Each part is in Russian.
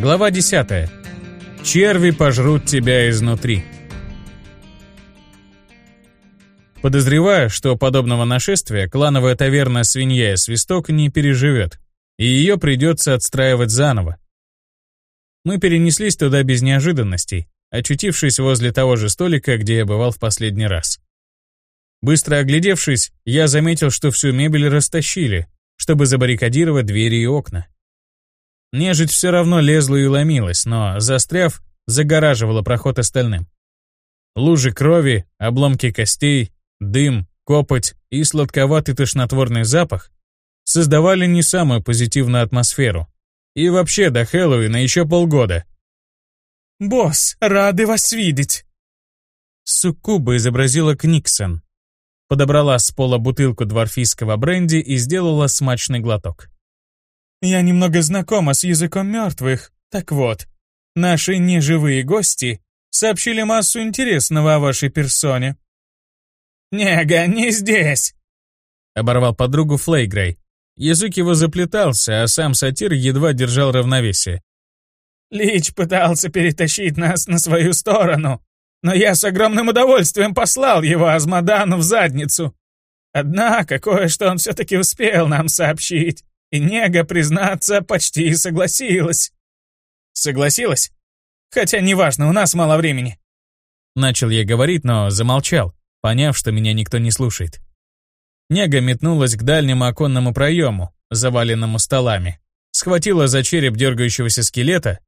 Глава 10. Черви пожрут тебя изнутри. Подозреваю, что подобного нашествия клановая таверна «Свинья и свисток» не переживет, и ее придется отстраивать заново. Мы перенеслись туда без неожиданностей, очутившись возле того же столика, где я бывал в последний раз. Быстро оглядевшись, я заметил, что всю мебель растащили, чтобы забаррикадировать двери и окна. Нежить все равно лезла и ломилась, но, застряв, загораживала проход остальным. Лужи крови, обломки костей, дым, копоть и сладковатый тошнотворный запах создавали не самую позитивную атмосферу. И вообще до Хэллоуина еще полгода. «Босс, рады вас видеть!» Суккуба изобразила Книксон. Подобрала с пола бутылку дворфийского бренди и сделала смачный глоток. Я немного знакома с языком мертвых. Так вот, наши неживые гости сообщили массу интересного о вашей персоне. «Нега, не здесь!» — оборвал подругу Флейгрей. Язык его заплетался, а сам сатир едва держал равновесие. «Лич пытался перетащить нас на свою сторону, но я с огромным удовольствием послал его Азмодану в задницу. Однако кое-что он все-таки успел нам сообщить. И Нега, признаться, почти согласилась. Согласилась? Хотя неважно, у нас мало времени. Начал я говорить, но замолчал, поняв, что меня никто не слушает. Нега метнулась к дальнему оконному проему, заваленному столами, схватила за череп дергающегося скелета,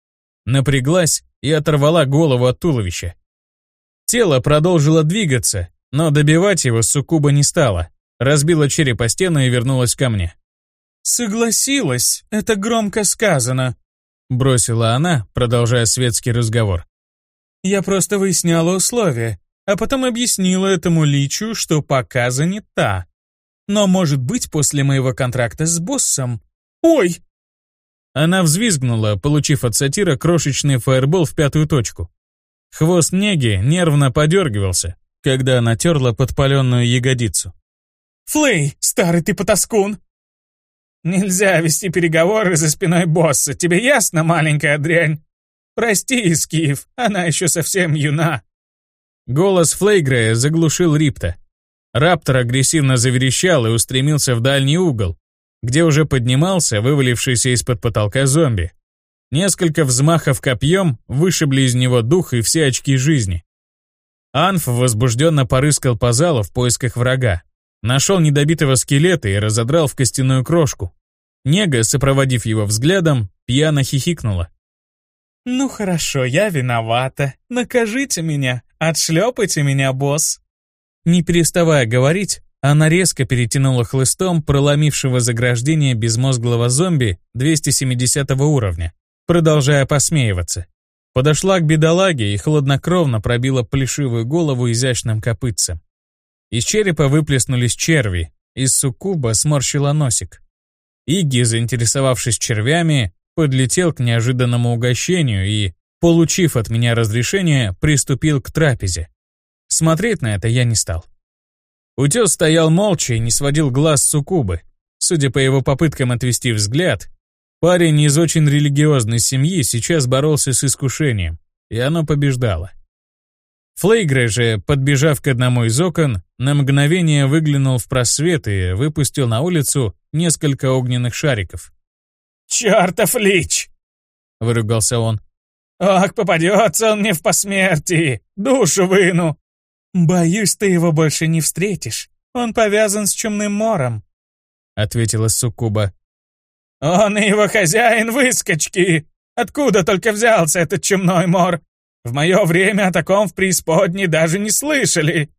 напряглась и оторвала голову от туловища. Тело продолжило двигаться, но добивать его суккуба не стала, разбила череп о стену и вернулась ко мне. «Согласилась, это громко сказано», — бросила она, продолжая светский разговор. «Я просто выясняла условия, а потом объяснила этому личу, что пока занята. Но, может быть, после моего контракта с боссом... Ой!» Она взвизгнула, получив от сатира крошечный фаербол в пятую точку. Хвост неги нервно подергивался, когда она терла подпаленную ягодицу. «Флей, старый ты потаскун! Нельзя вести переговоры за спиной босса, тебе ясно, маленькая дрянь? Прости, Скиф, она еще совсем юна». Голос Флейгрея заглушил Рипта. Раптор агрессивно заверещал и устремился в дальний угол, где уже поднимался вывалившийся из-под потолка зомби. Несколько взмахов копьем вышибли из него дух и все очки жизни. Анф возбужденно порыскал по залу в поисках врага. Нашел недобитого скелета и разодрал в костяную крошку. Нега, сопроводив его взглядом, пьяно хихикнула. «Ну хорошо, я виновата. Накажите меня, отшлепайте меня, босс». Не переставая говорить, она резко перетянула хлыстом проломившего заграждение безмозглого зомби 270 уровня, продолжая посмеиваться. Подошла к бедолаге и хладнокровно пробила плешивую голову изящным копытцем. Из черепа выплеснулись черви, из суккуба сморщила носик. Иги, заинтересовавшись червями, подлетел к неожиданному угощению и, получив от меня разрешение, приступил к трапезе. Смотреть на это я не стал. Утес стоял молча и не сводил глаз с суккубы. Судя по его попыткам отвести взгляд, парень из очень религиозной семьи сейчас боролся с искушением, и оно побеждало. Флейгре же, подбежав к одному из окон, на мгновение выглянул в просвет и выпустил на улицу несколько огненных шариков. «Чертов лич!» — выругался он. «Ах, попадется он мне в посмертии! Душу выну!» «Боюсь, ты его больше не встретишь. Он повязан с чумным мором», — ответила Суккуба. «Он и его хозяин выскочки! Откуда только взялся этот чумной мор? В мое время о таком в преисподней даже не слышали!»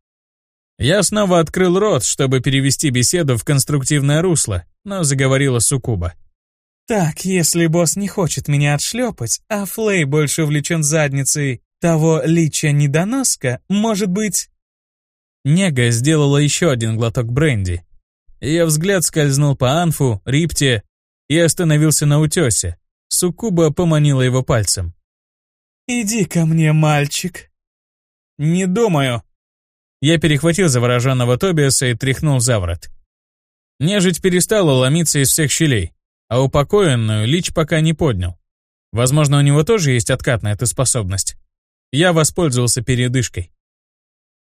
Я снова открыл рот, чтобы перевести беседу в конструктивное русло, но заговорила Сукуба. «Так, если босс не хочет меня отшлепать, а Флей больше увлечен задницей того лича-недоноска, может быть...» Нега сделала еще один глоток бренди. Ее взгляд скользнул по Анфу, Рипте и остановился на утесе. Сукуба поманила его пальцем. «Иди ко мне, мальчик». «Не думаю». Я перехватил завороженного Тобиаса и тряхнул за ворот. Нежить перестала ломиться из всех щелей, а упокоенную Лич пока не поднял. Возможно, у него тоже есть откатная эта способность. Я воспользовался передышкой.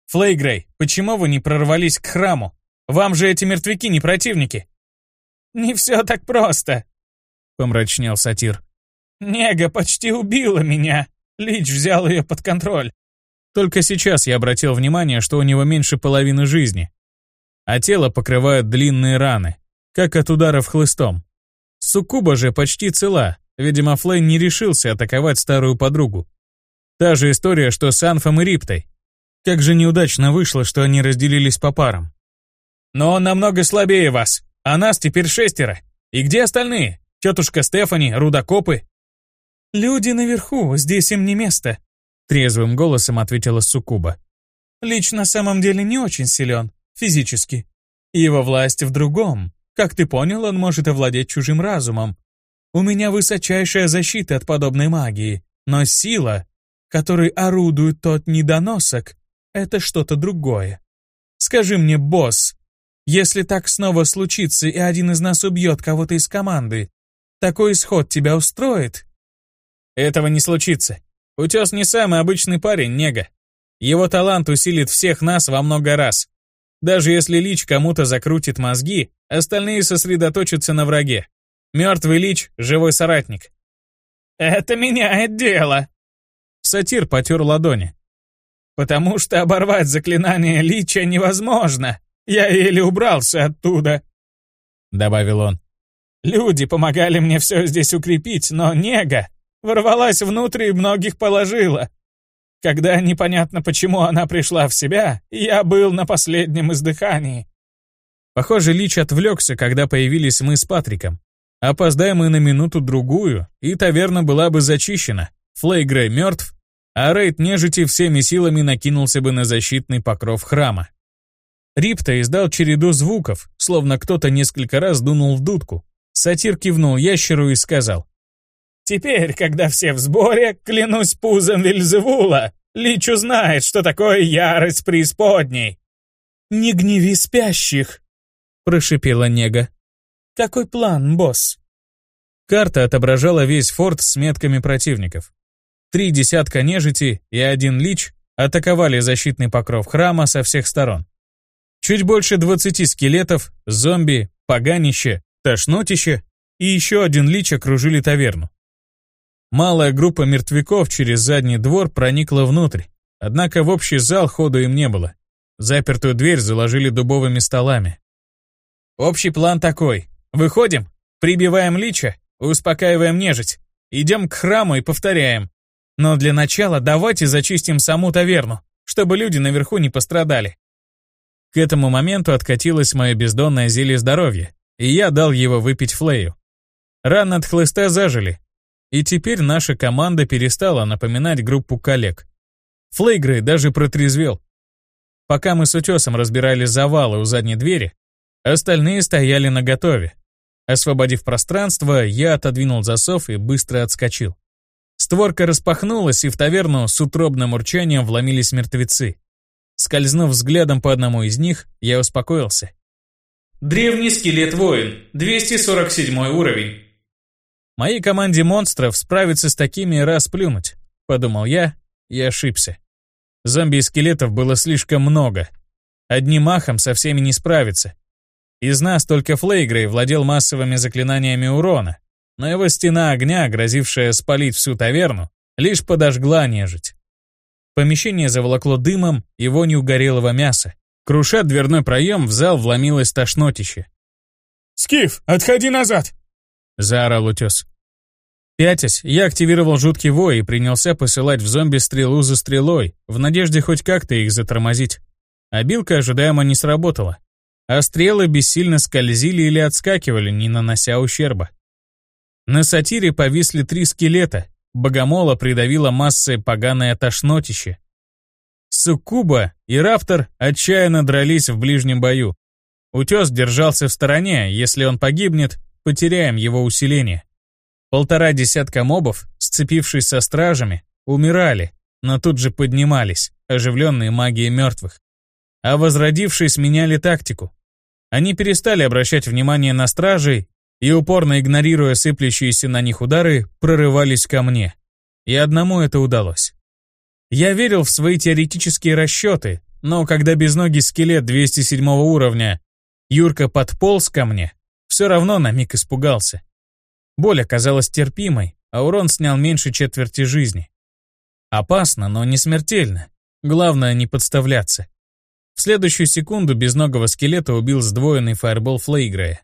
«Флейгрей, почему вы не прорвались к храму? Вам же эти мертвяки не противники!» «Не все так просто», — помрачнел сатир. «Нега почти убила меня. Лич взял ее под контроль. Только сейчас я обратил внимание, что у него меньше половины жизни, а тело покрывают длинные раны, как от ударов хлыстом. Суккуба же почти цела, видимо, Флейн не решился атаковать старую подругу. Та же история, что с Анфом и Риптой. Как же неудачно вышло, что они разделились по парам. Но он намного слабее вас, а нас теперь шестеро. И где остальные? Тетушка Стефани, рудокопы? Люди наверху, здесь им не место. Трезвым голосом ответила Сукуба. Лич на самом деле не очень силен, физически. Его власть в другом. Как ты понял, он может овладеть чужим разумом. У меня высочайшая защита от подобной магии, но сила, которой орудует тот недоносок, это что-то другое. Скажи мне, босс, если так снова случится и один из нас убьет кого-то из команды, такой исход тебя устроит? Этого не случится. Утес не самый обычный парень, нега. Его талант усилит всех нас во много раз. Даже если Лич кому-то закрутит мозги, остальные сосредоточатся на враге. Мертвый Лич — живой соратник. «Это меняет дело!» Сатир потер ладони. «Потому что оборвать заклинание Лича невозможно. Я еле убрался оттуда», — добавил он. «Люди помогали мне все здесь укрепить, но нега Ворвалась внутрь и многих положила. Когда непонятно почему она пришла в себя, я был на последнем издыхании. Похоже, Лич отвлекся, когда появились мы с Патриком. Опоздаем мы на минуту-другую, и таверна была бы зачищена. Флейгрей мертв, а рейд нежити всеми силами накинулся бы на защитный покров храма. Рипта издал череду звуков, словно кто-то несколько раз дунул в дудку. Сатир кивнул ящеру и сказал. Теперь, когда все в сборе, клянусь пузом Вильзевула, Лич узнает, что такое ярость преисподней. «Не гневи спящих», — прошипела Нега. «Какой план, босс?» Карта отображала весь форт с метками противников. Три десятка нежити и один лич атаковали защитный покров храма со всех сторон. Чуть больше двадцати скелетов, зомби, поганище, тошнотище и еще один лич окружили таверну. Малая группа мертвяков через задний двор проникла внутрь, однако в общий зал ходу им не было. Запертую дверь заложили дубовыми столами. Общий план такой. Выходим, прибиваем лича, успокаиваем нежить, идем к храму и повторяем. Но для начала давайте зачистим саму таверну, чтобы люди наверху не пострадали. К этому моменту откатилось мое бездонное зелье здоровья, и я дал его выпить Флею. Раны от хлыста зажили, и теперь наша команда перестала напоминать группу коллег. Флейгрей даже протрезвел. Пока мы с утесом разбирали завалы у задней двери, остальные стояли наготове. Освободив пространство, я отодвинул засов и быстро отскочил. Створка распахнулась, и в таверну с утробным урчанием вломились мертвецы. Скользнув взглядом по одному из них, я успокоился. Древний скелет-воин, 247 уровень. Моей команде монстров справиться с такими раз плюнуть, подумал я и ошибся. Зомби и скелетов было слишком много. Одним махом со всеми не справиться. Из нас только Флейгрей владел массовыми заклинаниями урона, но его стена огня, грозившая спалить всю таверну, лишь подожгла нежить. Помещение заволокло дымом и вонью горелого мяса. Круша дверной проем, в зал вломилось тошнотище. «Скиф, отходи назад!» — заорал утес. Пятясь, я активировал жуткий вой и принялся посылать в зомби стрелу за стрелой, в надежде хоть как-то их затормозить. Обилка ожидаемо не сработала, а стрелы бессильно скользили или отскакивали, не нанося ущерба. На сатире повисли три скелета, богомола придавила массой поганое тошнотище. Суккуба и Раптор отчаянно дрались в ближнем бою. Утес держался в стороне, если он погибнет, потеряем его усиление. Полтора десятка мобов, сцепившись со стражами, умирали, но тут же поднимались, оживленные магией мертвых. А возродившись, меняли тактику. Они перестали обращать внимание на стражей и, упорно игнорируя сыплющиеся на них удары, прорывались ко мне. И одному это удалось. Я верил в свои теоретические расчеты, но когда безногий скелет 207 уровня Юрка подполз ко мне, все равно на миг испугался. Боль оказалась терпимой, а урон снял меньше четверти жизни. Опасно, но не смертельно. Главное не подставляться. В следующую секунду безногого скелета убил сдвоенный фаербол Флейгрея.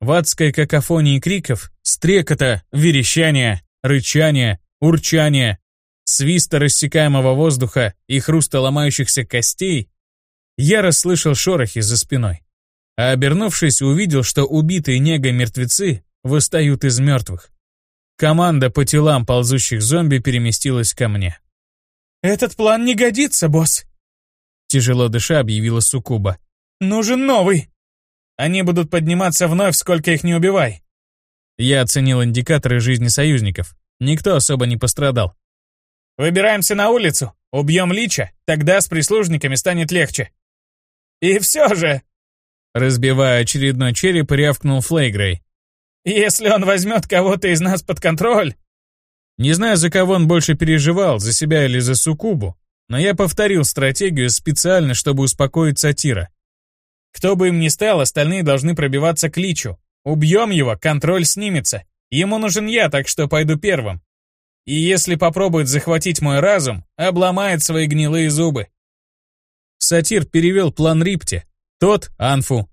В адской какофонии криков, стрекота, верещания, рычания, урчания, свиста рассекаемого воздуха и хруста ломающихся костей, я расслышал шорохи за спиной. А обернувшись, увидел, что убитые негой мертвецы восстают из мертвых. Команда по телам ползущих зомби переместилась ко мне. «Этот план не годится, босс», — тяжело дыша объявила Сукуба. «Нужен новый. Они будут подниматься вновь, сколько их не убивай». Я оценил индикаторы жизни союзников. Никто особо не пострадал. «Выбираемся на улицу, убьем Лича, тогда с прислужниками станет легче». «И все же...» Разбивая очередной череп, рявкнул Флейгрей. Если он возьмет кого-то из нас под контроль...» Не знаю, за кого он больше переживал, за себя или за Сукубу, но я повторил стратегию специально, чтобы успокоить сатира. Кто бы им ни стал, остальные должны пробиваться к Личу. Убьем его, контроль снимется. Ему нужен я, так что пойду первым. И если попробует захватить мой разум, обломает свои гнилые зубы. Сатир перевел план Рипте. Тот — Анфу,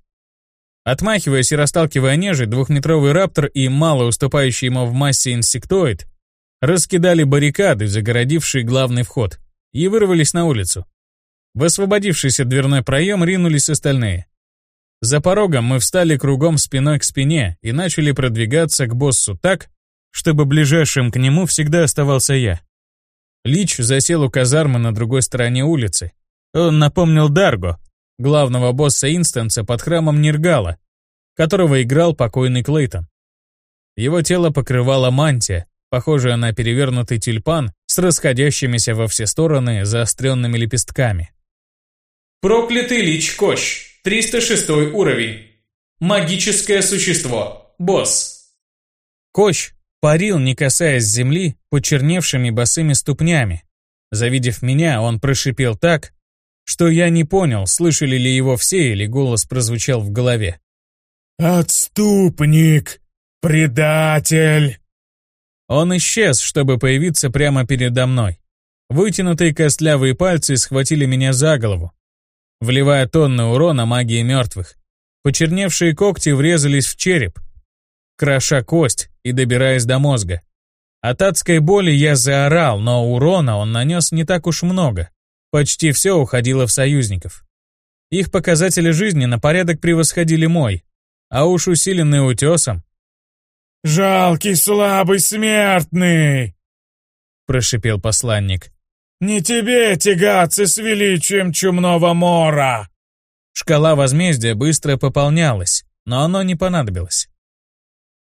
Отмахиваясь и расталкивая нежить, двухметровый раптор и мало уступающий ему в массе инсектоид раскидали баррикады, загородившие главный вход, и вырвались на улицу. В освободившийся дверной проем ринулись остальные. За порогом мы встали кругом спиной к спине и начали продвигаться к боссу так, чтобы ближайшим к нему всегда оставался я. Лич засел у казармы на другой стороне улицы. Он напомнил Дарго, главного босса Инстанса под храмом Нергала, которого играл покойный Клейтон. Его тело покрывала мантия, похожая на перевернутый тюльпан с расходящимися во все стороны заостренными лепестками. Проклятый лич Кощ, 306 уровень. Магическое существо, босс. Кощ парил, не касаясь земли, почерневшими босыми ступнями. Завидев меня, он прошипел так, что я не понял, слышали ли его все или голос прозвучал в голове. «Отступник! Предатель!» Он исчез, чтобы появиться прямо передо мной. Вытянутые костлявые пальцы схватили меня за голову, вливая тонны урона магии мертвых. Почерневшие когти врезались в череп, кроша кость и добираясь до мозга. От адской боли я заорал, но урона он нанес не так уж много. Почти все уходило в союзников. Их показатели жизни на порядок превосходили мой, а уж усиленный утесом. «Жалкий слабый смертный!» — прошипел посланник. «Не тебе тягаться с величием чумного мора!» Шкала возмездия быстро пополнялась, но оно не понадобилось.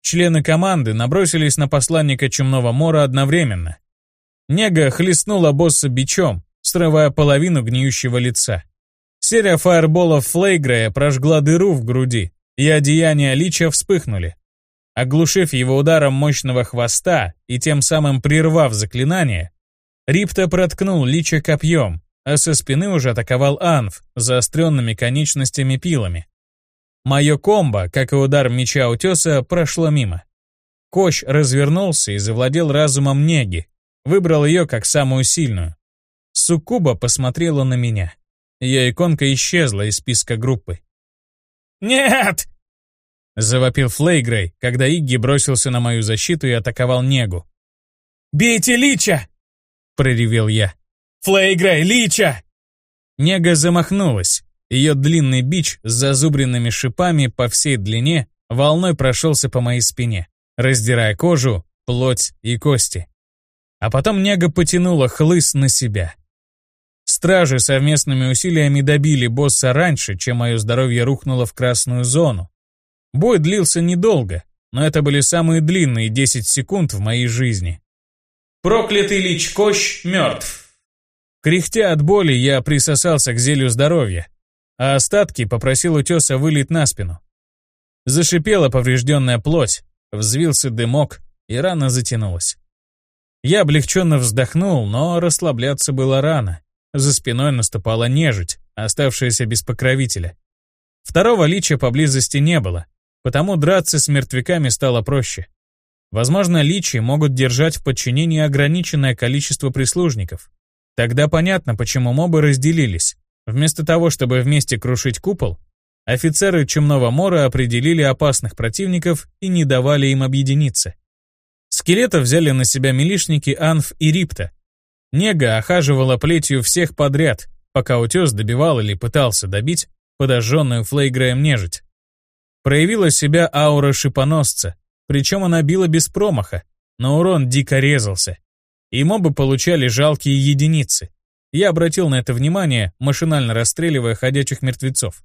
Члены команды набросились на посланника чумного мора одновременно. Нега хлестнула босса бичом, срывая половину гниющего лица. Серия фаерболов Флейгрея прожгла дыру в груди, и одеяния Лича вспыхнули. Оглушив его ударом мощного хвоста и тем самым прервав заклинание, Рипта проткнул Лича копьем, а со спины уже атаковал Анф заостренными конечностями пилами. Мое комбо, как и удар меча утеса, прошло мимо. Кощ развернулся и завладел разумом Неги, выбрал ее как самую сильную. Суккуба посмотрела на меня. Ее иконка исчезла из списка группы. «Нет!» Завопил Флейгрей, когда Игги бросился на мою защиту и атаковал Негу. «Бейте Лича!» Проревел я. «Флейгрей, Лича!» Нега замахнулась. Ее длинный бич с зазубренными шипами по всей длине волной прошелся по моей спине, раздирая кожу, плоть и кости. А потом Нега потянула хлыст на себя. Стражи совместными усилиями добили босса раньше, чем мое здоровье рухнуло в красную зону. Бой длился недолго, но это были самые длинные 10 секунд в моей жизни. Проклятый лич Кощ мертв. Кряхтя от боли, я присосался к зелью здоровья, а остатки попросил утеса вылить на спину. Зашипела поврежденная плоть, взвился дымок, и рана затянулась. Я облегченно вздохнул, но расслабляться было рано. За спиной наступала нежить, оставшаяся без покровителя. Второго лича поблизости не было, потому драться с мертвяками стало проще. Возможно, личи могут держать в подчинении ограниченное количество прислужников. Тогда понятно, почему мобы разделились. Вместо того, чтобы вместе крушить купол, офицеры Чумного Мора определили опасных противников и не давали им объединиться. Скелета взяли на себя милишники Анф и Рипта. Нега охаживала плетью всех подряд, пока утес добивал или пытался добить подожженную флейгреем нежить. Проявила себя аура шипоносца, причем она била без промаха, но урон дико резался. И мобы получали жалкие единицы. Я обратил на это внимание, машинально расстреливая ходячих мертвецов.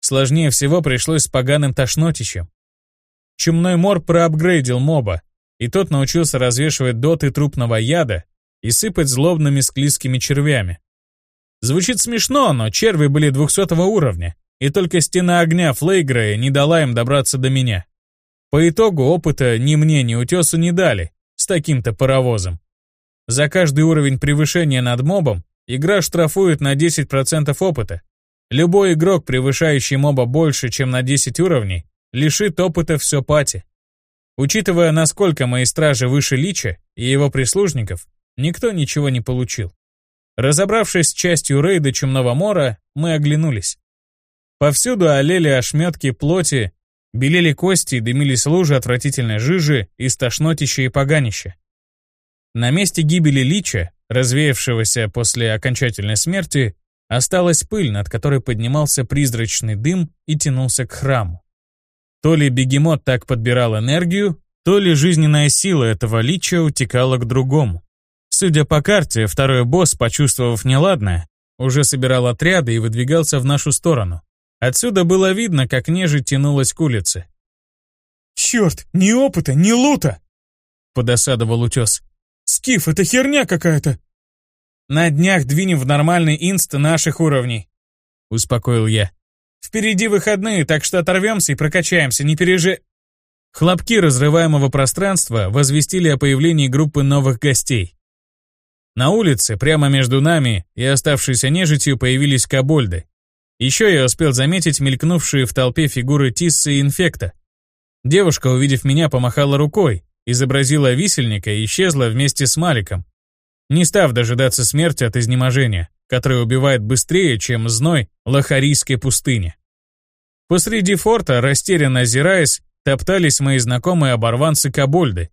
Сложнее всего пришлось с поганым тошнотищем. Чумной мор проапгрейдил моба, и тот научился развешивать доты трупного яда и сыпать злобными склизкими червями. Звучит смешно, но черви были 200 уровня, и только стена огня Флейгрея не дала им добраться до меня. По итогу опыта ни мне, ни утесу не дали, с таким-то паровозом. За каждый уровень превышения над мобом игра штрафует на 10% опыта. Любой игрок, превышающий моба больше, чем на 10 уровней, лишит опыта все пати. Учитывая, насколько мои стражи выше Лича и его прислужников, никто ничего не получил. Разобравшись с частью рейда Чумного Мора, мы оглянулись. Повсюду олели ошметки плоти, белели кости и дымились лужи отвратительной жижи из тошнотища и поганища. На месте гибели Лича, развеявшегося после окончательной смерти, осталась пыль, над которой поднимался призрачный дым и тянулся к храму. То ли бегемот так подбирал энергию, то ли жизненная сила этого лича утекала к другому. Судя по карте, второй босс, почувствовав неладное, уже собирал отряды и выдвигался в нашу сторону. Отсюда было видно, как нежить тянулась к улице. «Черт, ни опыта, ни лута!» — подосадовал утес. «Скиф, это херня какая-то!» «На днях двинем в нормальный инст наших уровней», — успокоил я. Впереди выходные, так что оторвемся и прокачаемся, не пережи...» Хлопки разрываемого пространства возвестили о появлении группы новых гостей. На улице, прямо между нами и оставшейся нежитью, появились кобольды. Еще я успел заметить мелькнувшие в толпе фигуры Тиссы и Инфекта. Девушка, увидев меня, помахала рукой, изобразила висельника и исчезла вместе с Маликом, не став дожидаться смерти от изнеможения который убивает быстрее, чем зной лохарийской пустыни. Посреди форта, растерянно озираясь, топтались мои знакомые оборванцы-кобольды.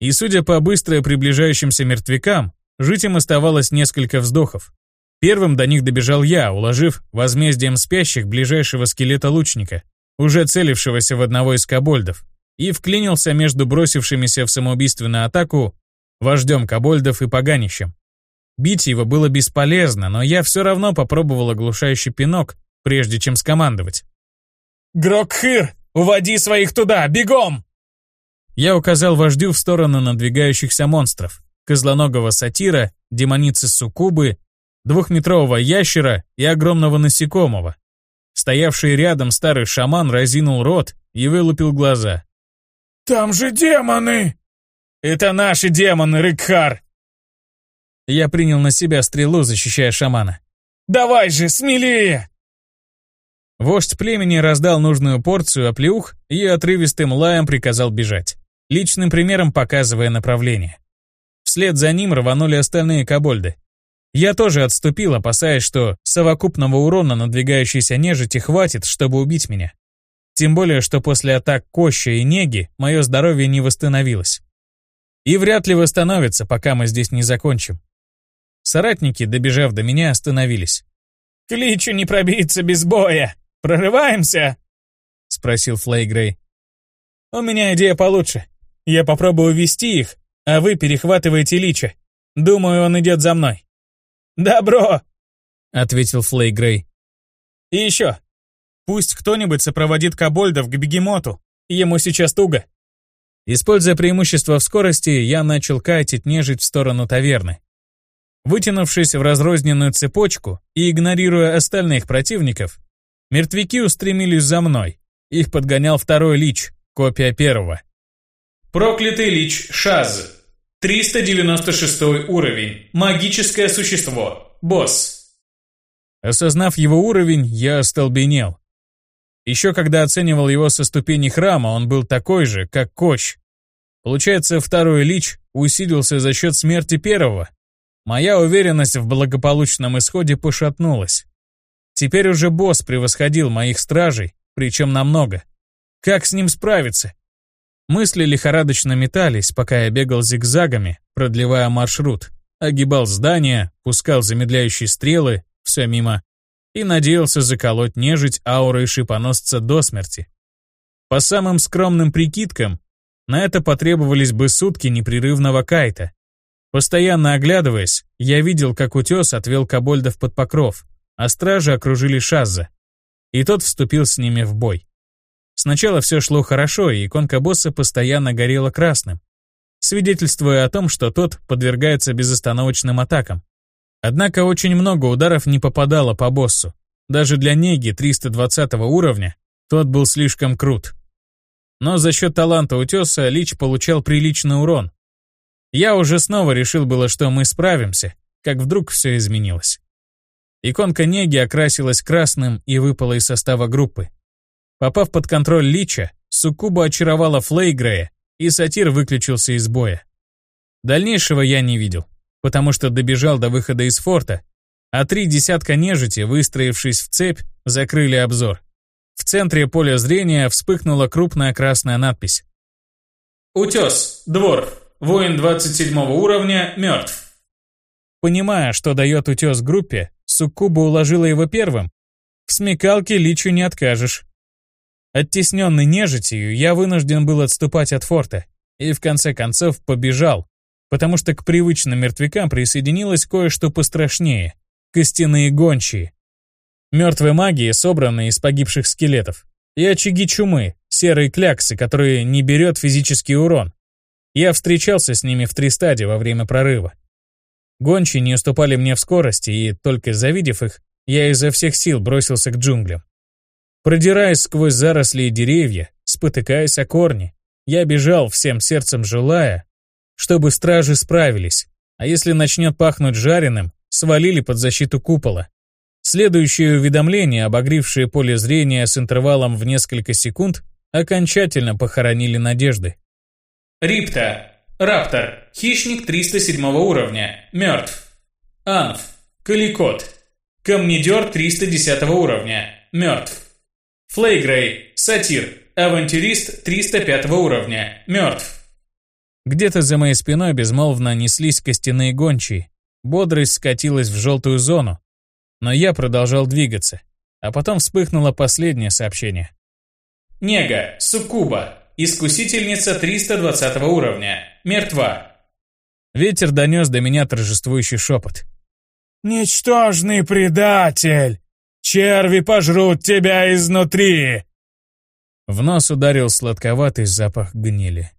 И судя по быстро приближающимся мертвякам, жить им оставалось несколько вздохов. Первым до них добежал я, уложив возмездием спящих ближайшего скелета лучника, уже целившегося в одного из кобольдов, и вклинился между бросившимися в самоубийственную атаку вождем кобольдов и поганищем. Бить его было бесполезно, но я все равно попробовал оглушающий пинок, прежде чем скомандовать. «Грокхыр, уводи своих туда, бегом!» Я указал вождю в сторону надвигающихся монстров. Козлоногого сатира, демоницы суккубы, двухметрового ящера и огромного насекомого. Стоявший рядом старый шаман разинул рот и вылупил глаза. «Там же демоны!» «Это наши демоны, Рыкхар!» Я принял на себя стрелу, защищая шамана. «Давай же, смелее!» Вождь племени раздал нужную порцию оплеух и отрывистым лаем приказал бежать, личным примером показывая направление. Вслед за ним рванули остальные кобольды. Я тоже отступил, опасаясь, что совокупного урона надвигающейся нежити хватит, чтобы убить меня. Тем более, что после атак Коща и Неги мое здоровье не восстановилось. И вряд ли восстановится, пока мы здесь не закончим. Соратники, добежав до меня, остановились. «К личу не пробиться без боя! Прорываемся?» — спросил Флейгрей. «У меня идея получше. Я попробую вести их, а вы перехватываете лича. Думаю, он идет за мной». «Добро!» — ответил Флейгрей. «И еще. Пусть кто-нибудь сопроводит кобольдов к бегемоту. Ему сейчас туго». Используя преимущество в скорости, я начал катить нежить в сторону таверны. Вытянувшись в разрозненную цепочку и игнорируя остальных противников, мертвяки устремились за мной, Их подгонял второй лич, копия первого. Проклятый лич Шаз. 396 уровень. Магическое существо. Босс. Осознав его уровень, я остолбенел. Еще когда оценивал его со ступени храма, он был такой же, как Кощ. Получается, второй лич усилился за счет смерти первого. Моя уверенность в благополучном исходе пошатнулась. Теперь уже босс превосходил моих стражей, причем намного. Как с ним справиться? Мысли лихорадочно метались, пока я бегал зигзагами, продлевая маршрут, огибал здания, пускал замедляющие стрелы, все мимо, и надеялся заколоть нежить аурой шипоносца до смерти. По самым скромным прикидкам, на это потребовались бы сутки непрерывного кайта. Постоянно оглядываясь, я видел, как утес отвел кобольдов под покров, а стражи окружили Шазза. И тот вступил с ними в бой. Сначала все шло хорошо, и иконка босса постоянно горела красным, свидетельствуя о том, что тот подвергается безостановочным атакам. Однако очень много ударов не попадало по боссу. Даже для Неги 320 уровня тот был слишком крут. Но за счет таланта утеса Лич получал приличный урон. Я уже снова решил было, что мы справимся, как вдруг все изменилось. Иконка Неги окрасилась красным и выпала из состава группы. Попав под контроль Лича, Суккуба очаровала Флейгрея, и сатир выключился из боя. Дальнейшего я не видел потому что добежал до выхода из форта, а три десятка нежити, выстроившись в цепь, закрыли обзор. В центре поля зрения вспыхнула крупная красная надпись. «Утес, двор, воин 27 уровня, мертв». Понимая, что дает утес группе, Суккуба уложила его первым. В смекалке личу не откажешь. Оттесненный нежитью, я вынужден был отступать от форта и в конце концов побежал, потому что к привычным мертвякам присоединилось кое-что пострашнее — костяные гончие. Мертвые магии, собранные из погибших скелетов, и очаги чумы, серые кляксы, которые не берет физический урон. Я встречался с ними в три стадии во время прорыва. Гончие не уступали мне в скорости, и, только завидев их, я изо всех сил бросился к джунглям. Продираясь сквозь заросли и деревья, спотыкаясь о корни, я бежал всем сердцем желая, чтобы стражи справились, а если начнет пахнуть жареным, свалили под защиту купола. Следующее уведомление, обогревшее поле зрения с интервалом в несколько секунд, окончательно похоронили надежды. Рипта. Раптор. Хищник 307 уровня. Мертв. Анф. Каликот. Камнедер 310 уровня. Мертв. Флейгрей. Сатир. Авантюрист 305 уровня. Мертв. Где-то за моей спиной безмолвно неслись костяные гончие. Бодрость скатилась в желтую зону. Но я продолжал двигаться. А потом вспыхнуло последнее сообщение. Нега, Суккуба, искусительница 320 уровня, мертва. Ветер донес до меня торжествующий шепот. «Ничтожный предатель! Черви пожрут тебя изнутри!» В нос ударил сладковатый запах гнили.